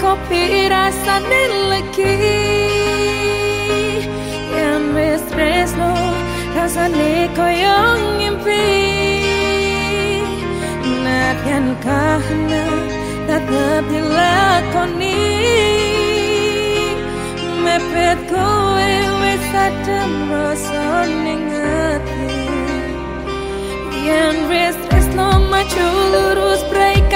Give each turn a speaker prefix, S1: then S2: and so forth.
S1: kopi rasane legi Yang wis tresno rasane koyo ngimpi. Nadyan kahna tetap dilakoni. Mepet kowe wis adem rasa ning ati. Yang wis tresno maju lurus break